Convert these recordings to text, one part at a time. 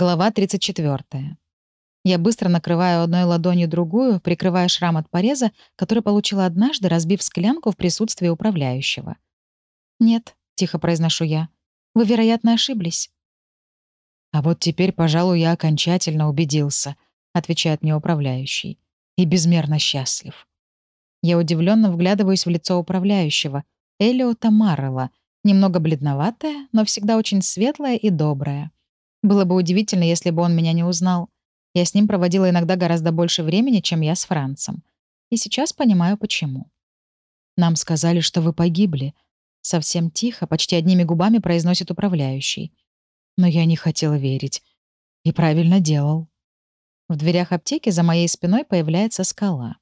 Глава 34. Я быстро накрываю одной ладонью другую, прикрывая шрам от пореза, который получила однажды, разбив склянку в присутствии управляющего. «Нет», — тихо произношу я, — «вы, вероятно, ошиблись». «А вот теперь, пожалуй, я окончательно убедился», — отвечает мне управляющий. «И безмерно счастлив». Я удивленно вглядываюсь в лицо управляющего, Элиота Маррелла, немного бледноватая, но всегда очень светлая и добрая. Было бы удивительно, если бы он меня не узнал. Я с ним проводила иногда гораздо больше времени, чем я с Францем. И сейчас понимаю, почему. «Нам сказали, что вы погибли», — совсем тихо, почти одними губами произносит управляющий. Но я не хотела верить. И правильно делал. В дверях аптеки за моей спиной появляется скала.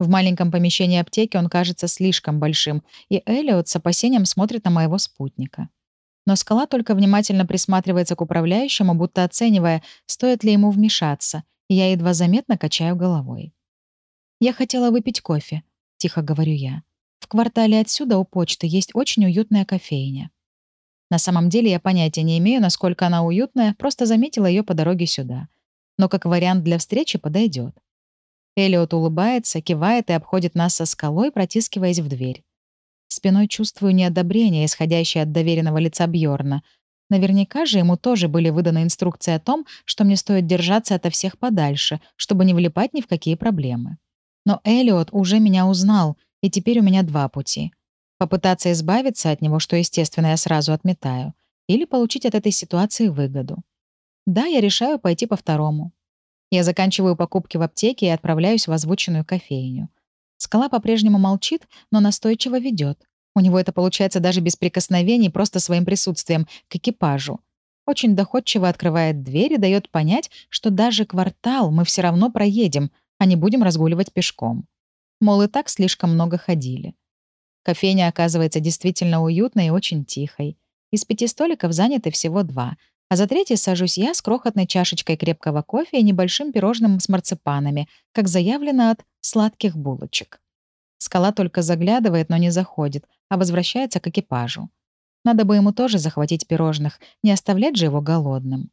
В маленьком помещении аптеки он кажется слишком большим, и Элиот с опасением смотрит на моего спутника. Но скала только внимательно присматривается к управляющему, будто оценивая, стоит ли ему вмешаться, и я едва заметно качаю головой. «Я хотела выпить кофе», — тихо говорю я. «В квартале отсюда у почты есть очень уютная кофейня». На самом деле я понятия не имею, насколько она уютная, просто заметила ее по дороге сюда. Но как вариант для встречи подойдет. Элиот улыбается, кивает и обходит нас со скалой, протискиваясь в дверь. Спиной чувствую неодобрение, исходящее от доверенного лица Бьорна. Наверняка же ему тоже были выданы инструкции о том, что мне стоит держаться ото всех подальше, чтобы не влипать ни в какие проблемы. Но Элиот уже меня узнал, и теперь у меня два пути. Попытаться избавиться от него, что, естественно, я сразу отметаю, или получить от этой ситуации выгоду. Да, я решаю пойти по второму. Я заканчиваю покупки в аптеке и отправляюсь в озвученную кофейню. Скала по-прежнему молчит, но настойчиво ведет. У него это получается даже без прикосновений, просто своим присутствием, к экипажу. Очень доходчиво открывает дверь и дает понять, что даже квартал мы все равно проедем, а не будем разгуливать пешком. Мол, и так слишком много ходили. Кофейня оказывается действительно уютной и очень тихой. Из пяти столиков заняты всего два — а за третий сажусь я с крохотной чашечкой крепкого кофе и небольшим пирожным с марципанами, как заявлено от сладких булочек. Скала только заглядывает, но не заходит, а возвращается к экипажу. Надо бы ему тоже захватить пирожных, не оставлять же его голодным.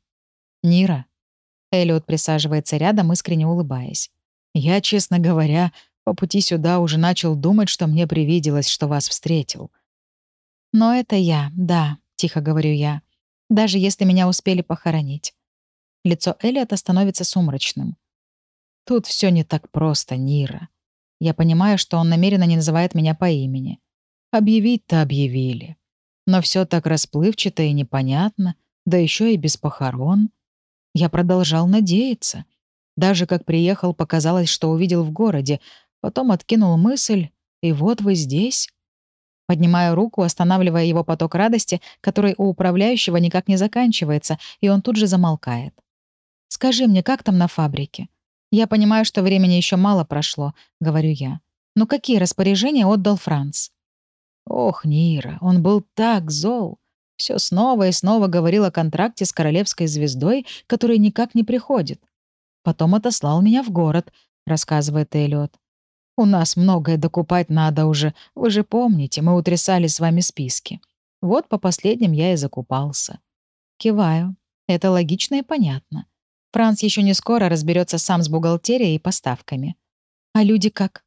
«Нира». Эллиот присаживается рядом, искренне улыбаясь. «Я, честно говоря, по пути сюда уже начал думать, что мне привиделось, что вас встретил». «Но это я, да», — тихо говорю я даже если меня успели похоронить. Лицо Элиота становится сумрачным. Тут все не так просто, Нира. Я понимаю, что он намеренно не называет меня по имени. Объявить-то объявили. Но все так расплывчато и непонятно, да еще и без похорон. Я продолжал надеяться. Даже как приехал, показалось, что увидел в городе, потом откинул мысль, и вот вы здесь. Поднимаю руку, останавливая его поток радости, который у управляющего никак не заканчивается, и он тут же замолкает. «Скажи мне, как там на фабрике?» «Я понимаю, что времени еще мало прошло», — говорю я. «Но какие распоряжения отдал Франц?» Ох, Нира, он был так зол. Все снова и снова говорил о контракте с королевской звездой, который никак не приходит. Потом отослал меня в город, рассказывает Эллиот. У нас многое докупать надо уже. Вы же помните, мы утрясали с вами списки. Вот по последним я и закупался. Киваю. Это логично и понятно. Франц еще не скоро разберется сам с бухгалтерией и поставками. А люди как?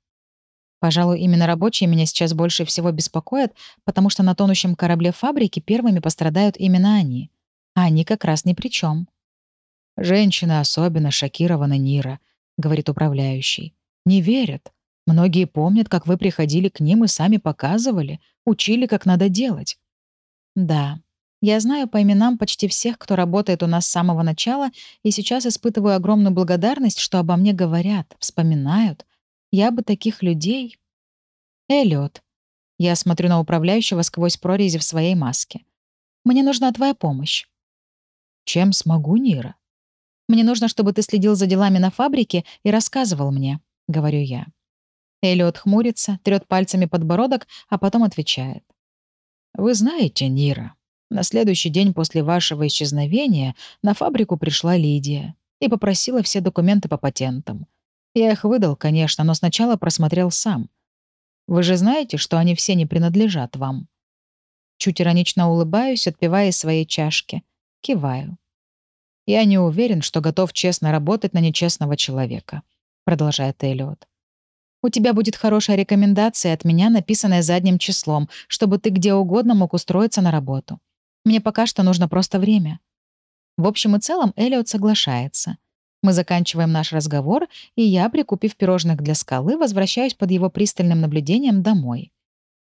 Пожалуй, именно рабочие меня сейчас больше всего беспокоят, потому что на тонущем корабле фабрики первыми пострадают именно они. А они как раз ни при чем. «Женщины особенно шокированы, Нира», — говорит управляющий. «Не верят. Многие помнят, как вы приходили к ним и сами показывали, учили, как надо делать. Да, я знаю по именам почти всех, кто работает у нас с самого начала, и сейчас испытываю огромную благодарность, что обо мне говорят, вспоминают. Я бы таких людей... Эллиот. Я смотрю на управляющего сквозь прорези в своей маске. Мне нужна твоя помощь. Чем смогу, Нира? Мне нужно, чтобы ты следил за делами на фабрике и рассказывал мне, — говорю я. Эллиот хмурится, трёт пальцами подбородок, а потом отвечает. «Вы знаете, Нира, на следующий день после вашего исчезновения на фабрику пришла Лидия и попросила все документы по патентам. Я их выдал, конечно, но сначала просмотрел сам. Вы же знаете, что они все не принадлежат вам?» Чуть иронично улыбаюсь, отпивая из своей чашки. Киваю. «Я не уверен, что готов честно работать на нечестного человека», — продолжает Эллиот. «У тебя будет хорошая рекомендация от меня, написанная задним числом, чтобы ты где угодно мог устроиться на работу. Мне пока что нужно просто время». В общем и целом Эллиот соглашается. Мы заканчиваем наш разговор, и я, прикупив пирожных для скалы, возвращаюсь под его пристальным наблюдением домой.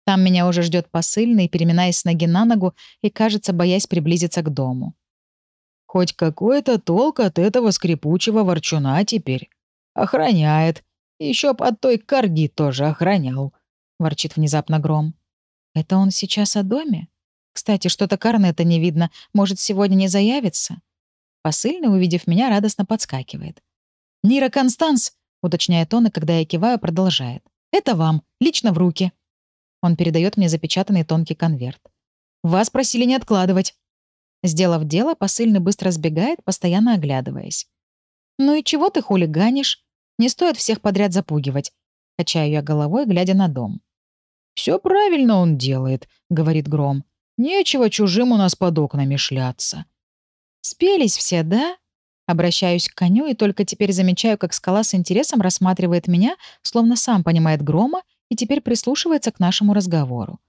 Там меня уже ждет посыльный, переминаясь с ноги на ногу и, кажется, боясь приблизиться к дому. «Хоть какой-то толк от этого скрипучего ворчуна теперь. Охраняет. Еще б от той корги тоже охранял», — ворчит внезапно Гром. «Это он сейчас о доме? Кстати, что-то Карнета не видно. Может, сегодня не заявится?» Посыльный, увидев меня, радостно подскакивает. «Нира Констанс!» — уточняет он, и когда я киваю, продолжает. «Это вам, лично в руки». Он передает мне запечатанный тонкий конверт. «Вас просили не откладывать». Сделав дело, посыльный быстро сбегает, постоянно оглядываясь. «Ну и чего ты хулиганишь? Не стоит всех подряд запугивать». Качаю я головой, глядя на дом. Все правильно он делает», — говорит Гром. «Нечего чужим у нас под окнами шляться». «Спелись все, да?» Обращаюсь к коню и только теперь замечаю, как скала с интересом рассматривает меня, словно сам понимает грома и теперь прислушивается к нашему разговору.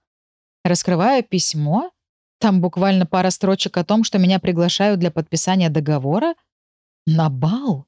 Раскрываю письмо. Там буквально пара строчек о том, что меня приглашают для подписания договора. На бал.